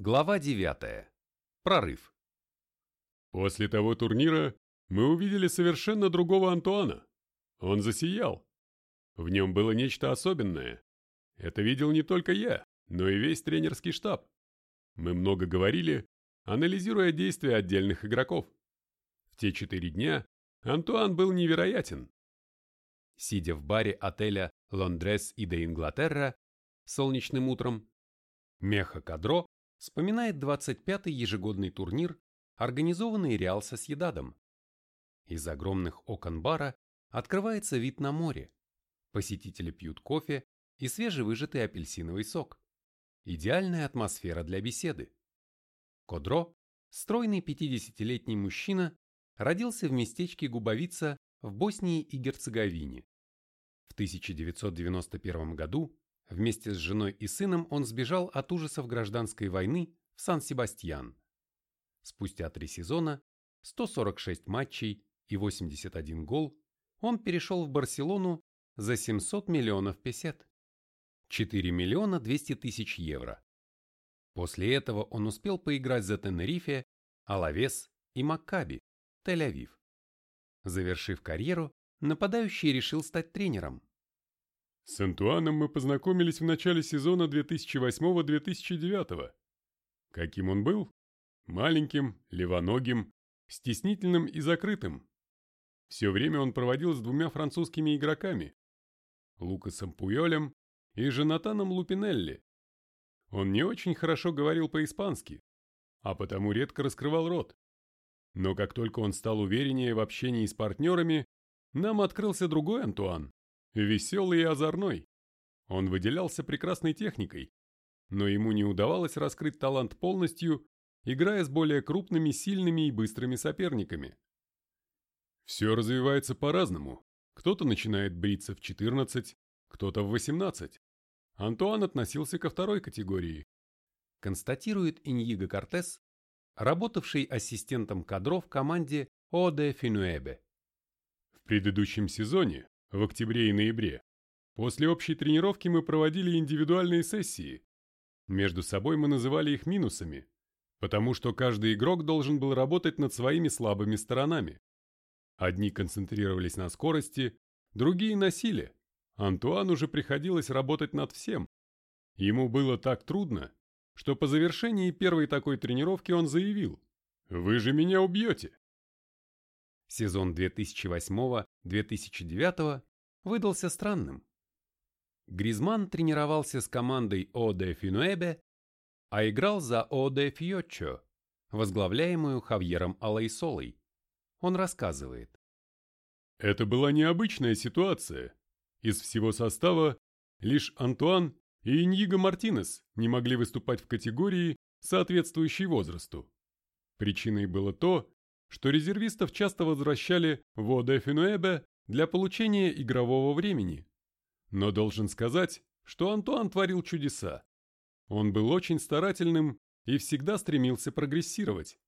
Глава 9. Прорыв. После того турнира мы увидели совершенно другого Антуана. Он засиял. В нем было нечто особенное. Это видел не только я, но и весь тренерский штаб. Мы много говорили, анализируя действия отдельных игроков. В те четыре дня Антуан был невероятен. Сидя в баре отеля «Лондрес и де Инглатерра» солнечным утром, Меха Кадро вспоминает 25-й ежегодный турнир, организованный Реал Сосьедадом. Из огромных окон бара открывается вид на море. Посетители пьют кофе и свежевыжатый апельсиновый сок. Идеальная атмосфера для беседы. Кодро, стройный 50-летний мужчина, родился в местечке Губовица в Боснии и Герцеговине. В 1991 году Вместе с женой и сыном он сбежал от ужасов гражданской войны в Сан-Себастьян. Спустя три сезона, 146 матчей и 81 гол, он перешел в Барселону за 700 миллионов песет. 4 миллиона 200 тысяч евро. После этого он успел поиграть за Тенерифе, Алавес и Маккаби, Тель-Авив. Завершив карьеру, нападающий решил стать тренером. С Антуаном мы познакомились в начале сезона 2008-2009. Каким он был? Маленьким, левоногим, стеснительным и закрытым. Все время он проводил с двумя французскими игроками – Лукасом Пуйолем и Жанатаном Лупинелли. Он не очень хорошо говорил по-испански, а потому редко раскрывал рот. Но как только он стал увереннее в общении с партнерами, нам открылся другой Антуан веселый и озорной. Он выделялся прекрасной техникой, но ему не удавалось раскрыть талант полностью, играя с более крупными, сильными и быстрыми соперниками. Все развивается по-разному. Кто-то начинает бриться в 14, кто-то в 18. Антуан относился ко второй категории. Констатирует Иньиго Кортес, работавший ассистентом кадров в команде Оде Финуэбе. В предыдущем сезоне в октябре и ноябре. После общей тренировки мы проводили индивидуальные сессии. Между собой мы называли их минусами, потому что каждый игрок должен был работать над своими слабыми сторонами. Одни концентрировались на скорости, другие на силе. Антуану же приходилось работать над всем. Ему было так трудно, что по завершении первой такой тренировки он заявил «Вы же меня убьете!» Сезон 2008-2009 выдался странным. Гризман тренировался с командой Оде Финуэбе, а играл за Оде Фьоччо, возглавляемую Хавьером Алайсолой. Он рассказывает. Это была необычная ситуация. Из всего состава лишь Антуан и Иньиго Мартинес не могли выступать в категории, соответствующей возрасту. Причиной было то, что резервистов часто возвращали в Оде для получения игрового времени. Но должен сказать, что Антуан творил чудеса. Он был очень старательным и всегда стремился прогрессировать.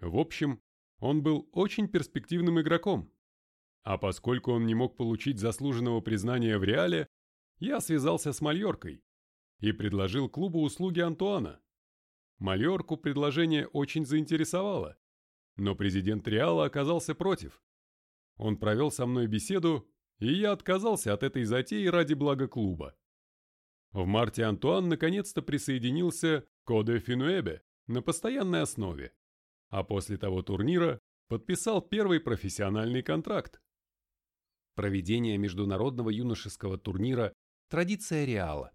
В общем, он был очень перспективным игроком. А поскольку он не мог получить заслуженного признания в Реале, я связался с Мальоркой и предложил клубу услуги Антуана. Мальорку предложение очень заинтересовало, но президент Реала оказался против. Он провел со мной беседу, и я отказался от этой затеи ради блага клуба. В марте Антуан наконец-то присоединился к Оде Финуэбе на постоянной основе, а после того турнира подписал первый профессиональный контракт. Проведение международного юношеского турнира – традиция Реала.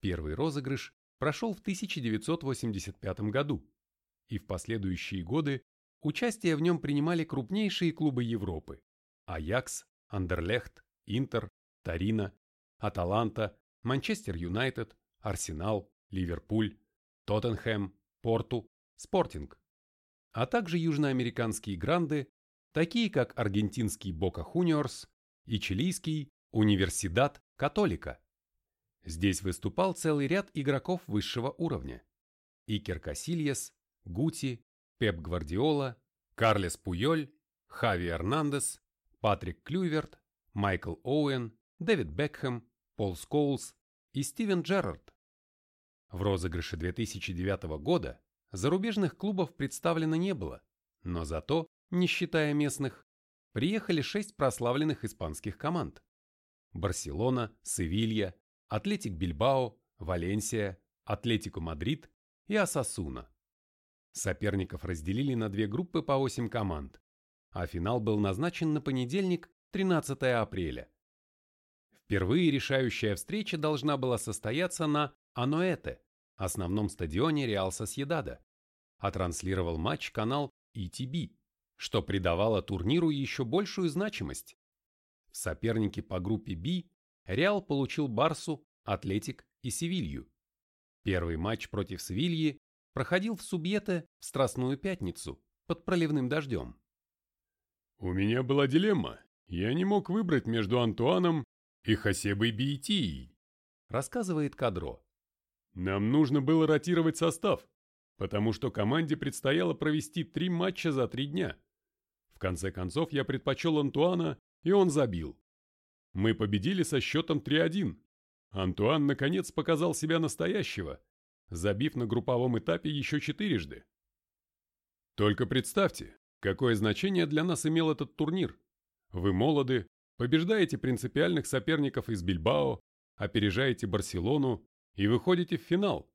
Первый розыгрыш прошел в 1985 году, и в последующие годы Участие в нем принимали крупнейшие клубы Европы – Аякс, Андерлехт, Интер, Торино, Аталанта, Манчестер Юнайтед, Арсенал, Ливерпуль, Тоттенхэм, Порту, Спортинг, а также южноамериканские гранды, такие как аргентинский Бока Хуниорс и чилийский Универсидад Католика. Здесь выступал целый ряд игроков высшего уровня. Икер Касильес, Гути, Пеп Гвардиола, Карлес Пуйоль, Хави Эрнандес, Патрик Клюйверт, Майкл Оуэн, Дэвид Бекхэм, Пол Скоулс и Стивен Джерард. В розыгрыше 2009 года зарубежных клубов представлено не было, но зато, не считая местных, приехали шесть прославленных испанских команд. Барселона, Севилья, Атлетик Бильбао, Валенсия, Атлетико Мадрид и Осасуна. Соперников разделили на две группы по 8 команд, а финал был назначен на понедельник, 13 апреля. Впервые решающая встреча должна была состояться на Аноэте, основном стадионе Реал Сосьедада, а транслировал матч канал ETB, что придавало турниру еще большую значимость. В сопернике по группе B Реал получил Барсу, Атлетик и Севилью. Первый матч против Севильи проходил в Субьете в Страстную Пятницу под проливным дождем. «У меня была дилемма. Я не мог выбрать между Антуаном и Хасебой Биетией», рассказывает Кадро. «Нам нужно было ротировать состав, потому что команде предстояло провести три матча за три дня. В конце концов я предпочел Антуана, и он забил. Мы победили со счетом 3-1. Антуан наконец показал себя настоящего, забив на групповом этапе еще четырежды. Только представьте, какое значение для нас имел этот турнир. Вы молоды, побеждаете принципиальных соперников из Бильбао, опережаете Барселону и выходите в финал,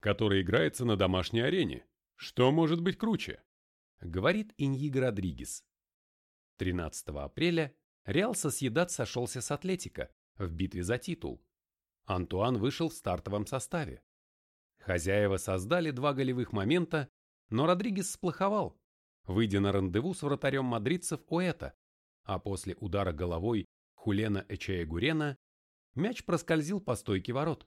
который играется на домашней арене. Что может быть круче? Говорит Иньиго Родригес. 13 апреля Реал Сосьедад сошелся с Атлетико в битве за титул. Антуан вышел в стартовом составе. Хозяева создали два голевых момента, но Родригес сплоховал, выйдя на рандеву с вратарем мадридцев Уэта, а после удара головой Хулена Эчея-Гурена мяч проскользил по стойке ворот.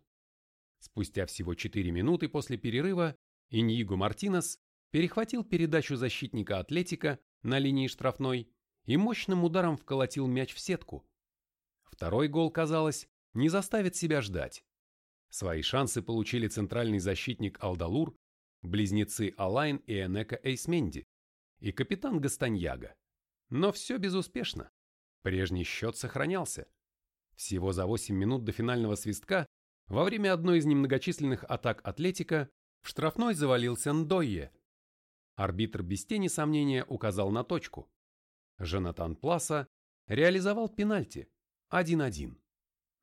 Спустя всего 4 минуты после перерыва Иньиго Мартинес перехватил передачу защитника Атлетика на линии штрафной и мощным ударом вколотил мяч в сетку. Второй гол, казалось, не заставит себя ждать. Свои шансы получили центральный защитник Алдалур, близнецы Алайн и Энека Эйсменди и капитан Гастаньяга. Но все безуспешно. Прежний счет сохранялся. Всего за 8 минут до финального свистка во время одной из немногочисленных атак Атлетика в штрафной завалился Ндойе. Арбитр без тени сомнения указал на точку. Жанатан Пласа реализовал пенальти 1-1.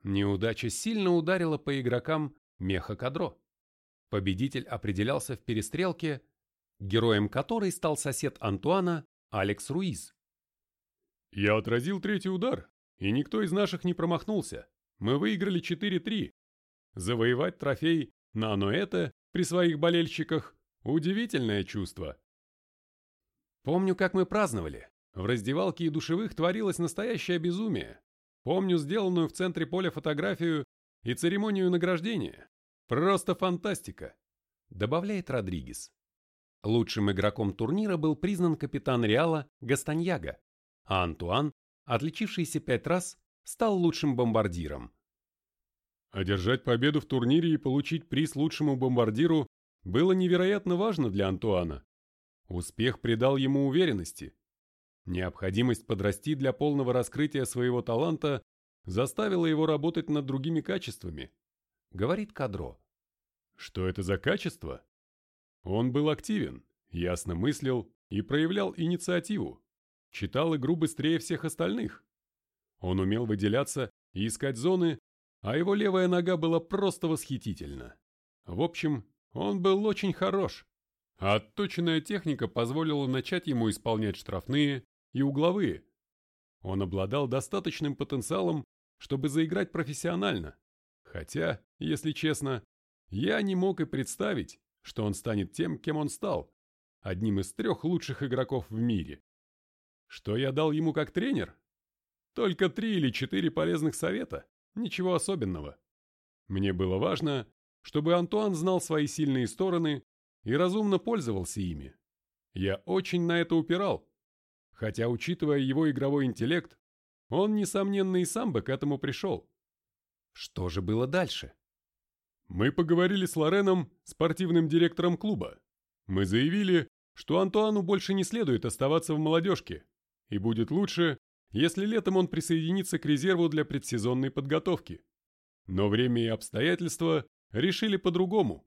Неудача сильно ударила по игрокам Меха Кадро. Победитель определялся в перестрелке, героем которой стал сосед Антуана Алекс Руиз. «Я отразил третий удар, и никто из наших не промахнулся. Мы выиграли 4-3. Завоевать трофей на Аноэте при своих болельщиках – удивительное чувство». Помню, как мы праздновали. В раздевалке и душевых творилось настоящее безумие. Помню сделанную в центре поля фотографию и церемонию награждения. Просто фантастика, добавляет Родригес. Лучшим игроком турнира был признан капитан Реала Гастаньяга, а Антуан, отличившийся пять раз, стал лучшим бомбардиром. Одержать победу в турнире и получить приз лучшему бомбардиру было невероятно важно для Антуана. Успех придал ему уверенности. Необходимость подрасти для полного раскрытия своего таланта заставила его работать над другими качествами, говорит Кадро. Что это за качество? Он был активен, ясно мыслил и проявлял инициативу, читал игру быстрее всех остальных. Он умел выделяться и искать зоны, а его левая нога была просто восхитительна. В общем, он был очень хорош. А отточенная техника позволила начать ему исполнять штрафные, и угловые. Он обладал достаточным потенциалом, чтобы заиграть профессионально. Хотя, если честно, я не мог и представить, что он станет тем, кем он стал, одним из трех лучших игроков в мире. Что я дал ему как тренер? Только три или четыре полезных совета, ничего особенного. Мне было важно, чтобы Антуан знал свои сильные стороны и разумно пользовался ими. Я очень на это упирал, Хотя, учитывая его игровой интеллект, он, несомненно, и сам бы к этому пришел. Что же было дальше? Мы поговорили с Лореном, спортивным директором клуба. Мы заявили, что Антуану больше не следует оставаться в молодежке, и будет лучше, если летом он присоединится к резерву для предсезонной подготовки. Но время и обстоятельства решили по-другому.